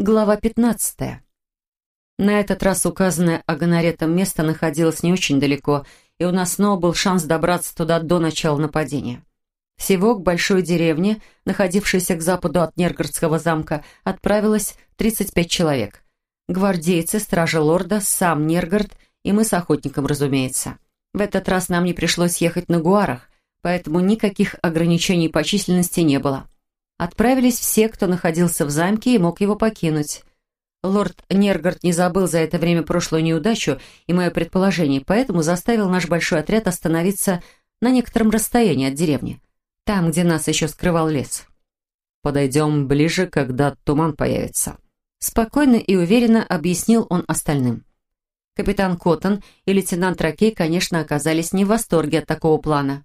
Глава 15. На этот раз указанное Аганаретом место находилось не очень далеко, и у нас снова был шанс добраться туда до начала нападения. Всего к большой деревне, находившейся к западу от Нергородского замка, отправилось 35 человек. Гвардейцы, стражи лорда, сам Нергород и мы с охотником, разумеется. В этот раз нам не пришлось ехать на гуарах, поэтому никаких ограничений по численности не было. Отправились все, кто находился в замке и мог его покинуть. Лорд Нергард не забыл за это время прошлую неудачу и мое предположение, поэтому заставил наш большой отряд остановиться на некотором расстоянии от деревни, там, где нас еще скрывал лес. «Подойдем ближе, когда туман появится», — спокойно и уверенно объяснил он остальным. Капитан Коттон и лейтенант Ракей, конечно, оказались не в восторге от такого плана.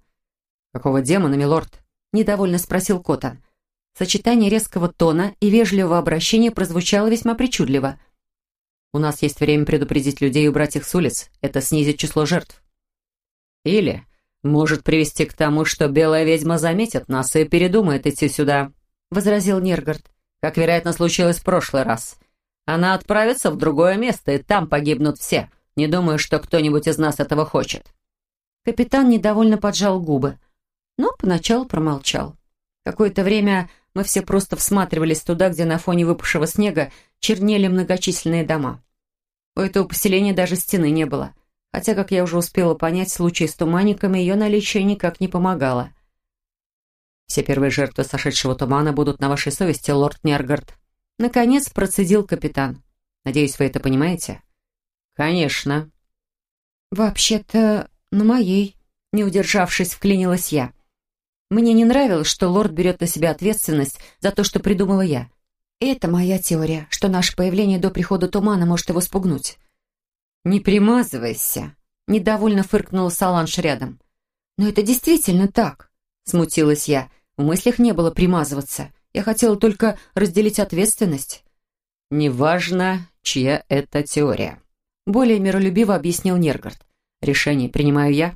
«Какого демона, милорд?» — недовольно спросил Коттон. Сочетание резкого тона и вежливого обращения прозвучало весьма причудливо. «У нас есть время предупредить людей и убрать их с улиц. Это снизит число жертв». «Или может привести к тому, что белая ведьма заметит нас и передумает идти сюда», — возразил Нергард. «Как, вероятно, случилось в прошлый раз. Она отправится в другое место, и там погибнут все. Не думаю, что кто-нибудь из нас этого хочет». Капитан недовольно поджал губы, но поначалу промолчал. Какое-то время мы все просто всматривались туда, где на фоне выпавшего снега чернели многочисленные дома. У этого поселения даже стены не было, хотя, как я уже успела понять, в случае с туманниками ее наличие никак не помогало. «Все первые жертвы сошедшего тумана будут на вашей совести, лорд Нергард», Наконец процедил капитан. «Надеюсь, вы это понимаете?» «Конечно». «Вообще-то на моей», не удержавшись, вклинилась я. Мне не нравилось, что лорд берет на себя ответственность за то, что придумала я. Это моя теория, что наше появление до прихода тумана может его спугнуть. «Не примазывайся», — недовольно фыркнула Саланж рядом. «Но это действительно так», — смутилась я. В мыслях не было примазываться. Я хотела только разделить ответственность. «Неважно, чья это теория», — более миролюбиво объяснил Нергард. «Решение принимаю я,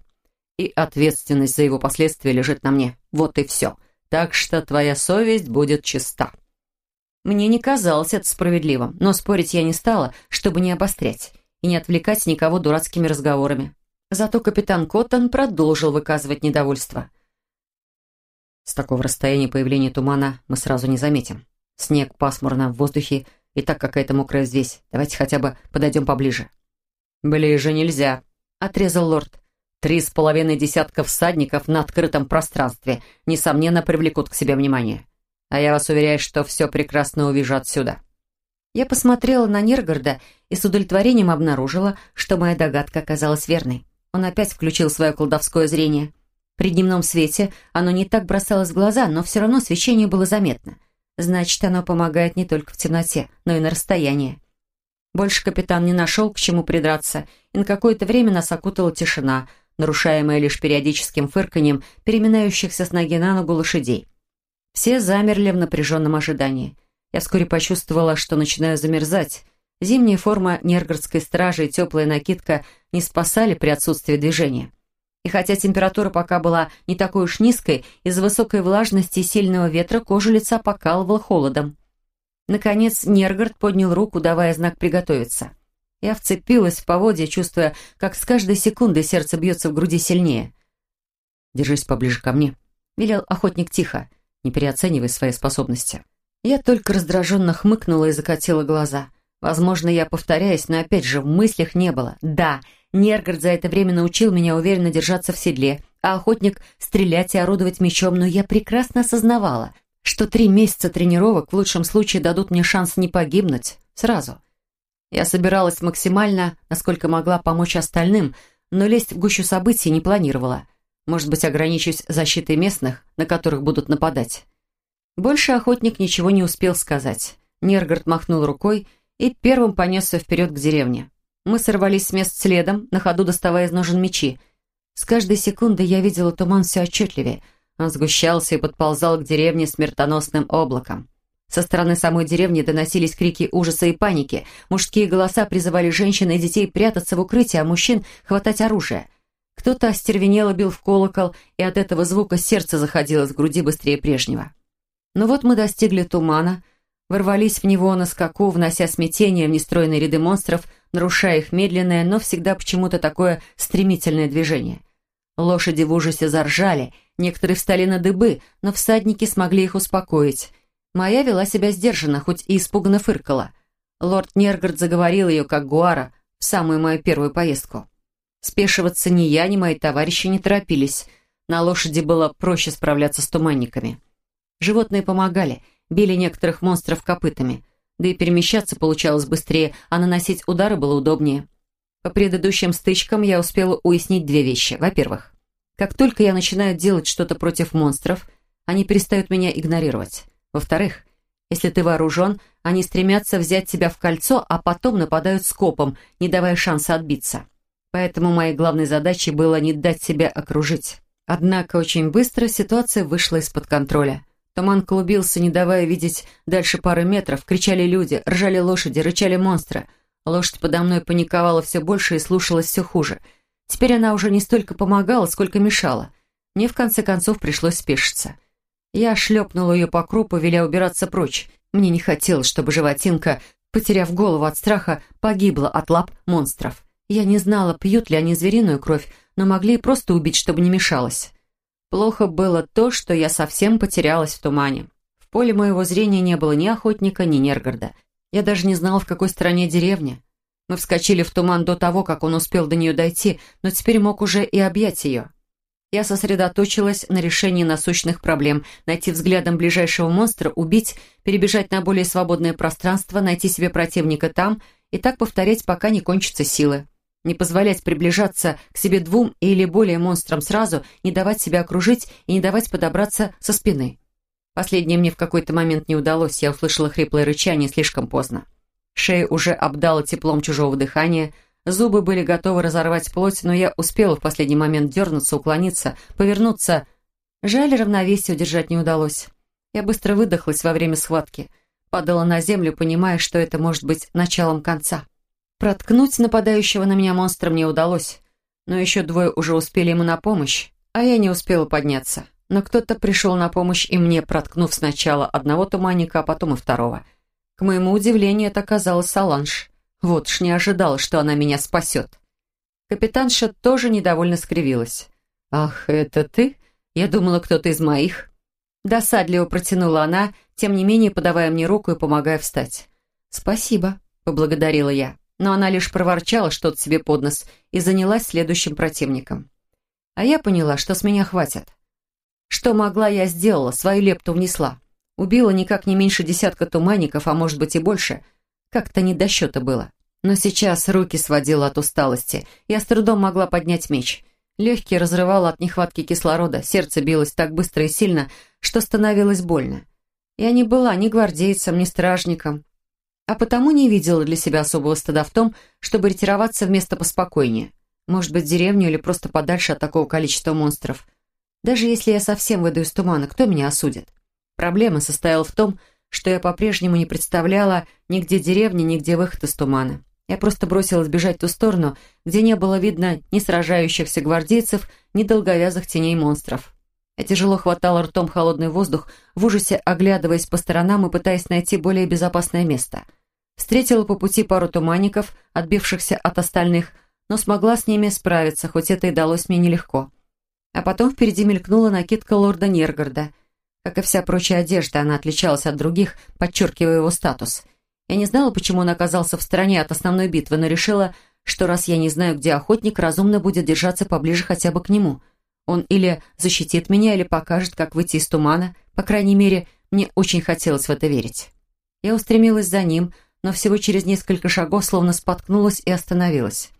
и ответственность за его последствия лежит на мне. Вот и все. Так что твоя совесть будет чиста». Мне не казалось это справедливым, но спорить я не стала, чтобы не обострять и не отвлекать никого дурацкими разговорами. Зато капитан Коттон продолжил выказывать недовольство. С такого расстояния появления тумана мы сразу не заметим. Снег пасмурно в воздухе и так какая-то мокрая здесь. Давайте хотя бы подойдем поближе. «Ближе нельзя», — отрезал лорд. Три с половиной десятка всадников на открытом пространстве, несомненно, привлекут к себе внимание. А я вас уверяю, что все прекрасно увижу отсюда». Я посмотрела на Нергорода и с удовлетворением обнаружила, что моя догадка оказалась верной. Он опять включил свое колдовское зрение. При дневном свете оно не так бросалось в глаза, но все равно свечение было заметно. Значит, оно помогает не только в темноте, но и на расстоянии. Больше капитан не нашел, к чему придраться, и на какое-то время нас окутала тишина — нарушаемое лишь периодическим фырканьем переминающихся с ноги на ногу лошадей. Все замерли в напряженном ожидании. Я вскоре почувствовала, что начинаю замерзать. Зимняя форма нергородской стражи и теплая накидка не спасали при отсутствии движения. И хотя температура пока была не такой уж низкой, из-за высокой влажности и сильного ветра кожу лица покалывала холодом. Наконец Нергород поднял руку, давая знак приготовиться. Я вцепилась в поводья, чувствуя, как с каждой секундой сердце бьется в груди сильнее. «Держись поближе ко мне», — велел охотник тихо, не переоценивай свои способности. Я только раздраженно хмыкнула и закатила глаза. Возможно, я повторяюсь, но опять же в мыслях не было. Да, Нергард за это время научил меня уверенно держаться в седле, а охотник — стрелять и орудовать мечом, но я прекрасно осознавала, что три месяца тренировок в лучшем случае дадут мне шанс не погибнуть сразу. Я собиралась максимально, насколько могла, помочь остальным, но лезть в гущу событий не планировала. Может быть, ограничусь защитой местных, на которых будут нападать. Больше охотник ничего не успел сказать. Нергард махнул рукой и первым понесся вперед к деревне. Мы сорвались с мест следом, на ходу доставая из ножен мечи. С каждой секундой я видела туман все отчетливее. Он сгущался и подползал к деревне смертоносным облаком. Со стороны самой деревни доносились крики ужаса и паники. Мужские голоса призывали женщин и детей прятаться в укрытии, а мужчин хватать оружие. Кто-то остервенело бил в колокол, и от этого звука сердце заходилось в груди быстрее прежнего. Но вот мы достигли тумана. ворвались в него на скаку, внося смятение в нестройные ряды монстров, нарушая их медленное, но всегда почему-то такое стремительное движение. Лошади в ужасе заржали, некоторые встали на дыбы, но всадники смогли их успокоить. Моя вела себя сдержанно, хоть и испуганно фыркала. Лорд Нергард заговорил ее, как Гуара, в самую мою первую поездку. Спешиваться ни я, ни мои товарищи не торопились. На лошади было проще справляться с туманниками. Животные помогали, били некоторых монстров копытами. Да и перемещаться получалось быстрее, а наносить удары было удобнее. По предыдущим стычкам я успела уяснить две вещи. Во-первых, как только я начинаю делать что-то против монстров, они перестают меня игнорировать. Во-вторых, если ты вооружен, они стремятся взять тебя в кольцо, а потом нападают скопом, не давая шанса отбиться. Поэтому моей главной задачей было не дать себя окружить. Однако очень быстро ситуация вышла из-под контроля. Туман клубился, не давая видеть дальше пары метров, кричали люди, ржали лошади, рычали монстры. Лошадь подо мной паниковала все больше и слушалась все хуже. Теперь она уже не столько помогала, сколько мешала. Мне в конце концов пришлось спешиться. Я шлепнула ее по крупу, веля убираться прочь. Мне не хотелось, чтобы животинка, потеряв голову от страха, погибла от лап монстров. Я не знала, пьют ли они звериную кровь, но могли и просто убить, чтобы не мешалось. Плохо было то, что я совсем потерялась в тумане. В поле моего зрения не было ни охотника, ни Нергарда. Я даже не знала, в какой стороне деревня. Мы вскочили в туман до того, как он успел до нее дойти, но теперь мог уже и объять ее. Я сосредоточилась на решении насущных проблем, найти взглядом ближайшего монстра, убить, перебежать на более свободное пространство, найти себе противника там и так повторять, пока не кончатся силы не позволять приближаться к себе двум или более монстрам сразу, не давать себя окружить и не давать подобраться со спины. Последнее мне в какой-то момент не удалось, я услышала хриплое рычание слишком поздно. Шея уже обдала теплом чужого дыхания, зубы были готовы разорвать плоть, но я успела в последний момент дернуться, уклониться, повернуться. Жаль, равновесие удержать не удалось. Я быстро выдохлась во время схватки, падала на землю, понимая, что это может быть началом конца. Проткнуть нападающего на меня монстра мне удалось, но еще двое уже успели ему на помощь, а я не успела подняться. Но кто-то пришел на помощь и мне, проткнув сначала одного туманника, а потом и второго. К моему удивлению, это оказалась Саланж. Вот ж не ожидала, что она меня спасет. Капитанша тоже недовольно скривилась. «Ах, это ты? Я думала, кто-то из моих». Досадливо протянула она, тем не менее подавая мне руку и помогая встать. «Спасибо», — поблагодарила я но она лишь проворчала что-то себе под нос и занялась следующим противником. А я поняла, что с меня хватит. Что могла, я сделала, свою лепту внесла. Убила никак не меньше десятка туманников, а может быть и больше. Как-то не до счета было. Но сейчас руки сводила от усталости. Я с трудом могла поднять меч. Легкие разрывало от нехватки кислорода, сердце билось так быстро и сильно, что становилось больно. Я не была ни гвардейцем, ни стражником, а потому не видела для себя особого стыда в том, чтобы ретироваться в место поспокойнее. Может быть, в деревню или просто подальше от такого количества монстров. Даже если я совсем выйду из тумана, кто меня осудит? Проблема состояла в том, что я по-прежнему не представляла нигде деревни, нигде выход из тумана. Я просто бросилась бежать в ту сторону, где не было видно ни сражающихся гвардейцев, ни долговязых теней монстров. Я тяжело хватала ртом холодный воздух, в ужасе оглядываясь по сторонам и пытаясь найти более безопасное место. Встретила по пути пару туманников, отбившихся от остальных, но смогла с ними справиться, хоть это и далось мне нелегко. А потом впереди мелькнула накидка лорда Нергарда. Как и вся прочая одежда, она отличалась от других, подчеркивая его статус. Я не знала, почему он оказался в стороне от основной битвы, но решила, что раз я не знаю, где охотник, разумно будет держаться поближе хотя бы к нему — он или защитит меня, или покажет, как выйти из тумана. По крайней мере, мне очень хотелось в это верить. Я устремилась за ним, но всего через несколько шагов словно споткнулась и остановилась.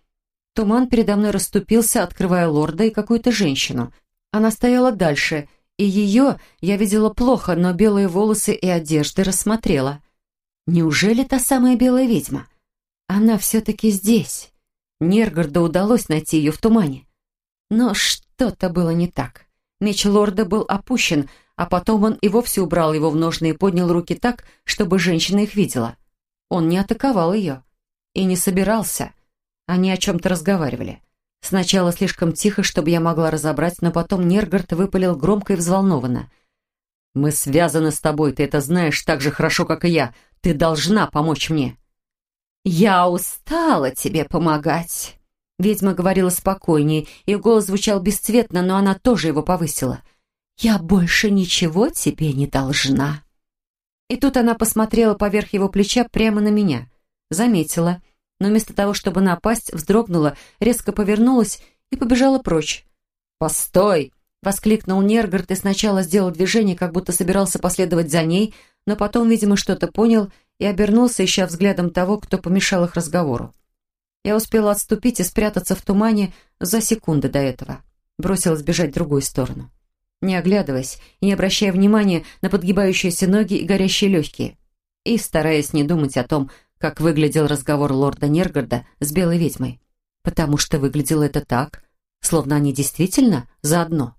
Туман передо мной расступился, открывая лорда и какую-то женщину. Она стояла дальше, и ее я видела плохо, но белые волосы и одежды рассмотрела. Неужели та самая белая ведьма? Она все-таки здесь. Нергарду удалось найти ее в тумане. Но что-то было не так. Меч лорда был опущен, а потом он и вовсе убрал его в ножны и поднял руки так, чтобы женщина их видела. Он не атаковал ее. И не собирался. Они о чем-то разговаривали. Сначала слишком тихо, чтобы я могла разобрать, но потом Нергард выпалил громко и взволнованно. «Мы связаны с тобой, ты это знаешь так же хорошо, как и я. Ты должна помочь мне». «Я устала тебе помогать». Ведьма говорила спокойнее, ее голос звучал бесцветно, но она тоже его повысила. «Я больше ничего тебе не должна». И тут она посмотрела поверх его плеча прямо на меня. Заметила, но вместо того, чтобы напасть, вздрогнула, резко повернулась и побежала прочь. «Постой!» — воскликнул Нергард и сначала сделал движение, как будто собирался последовать за ней, но потом, видимо, что-то понял и обернулся, ища взглядом того, кто помешал их разговору. Я успела отступить и спрятаться в тумане за секунды до этого. Бросилась бежать в другую сторону. Не оглядываясь и не обращая внимания на подгибающиеся ноги и горящие легкие. И стараясь не думать о том, как выглядел разговор лорда Нергарда с белой ведьмой. Потому что выглядело это так, словно они действительно заодно.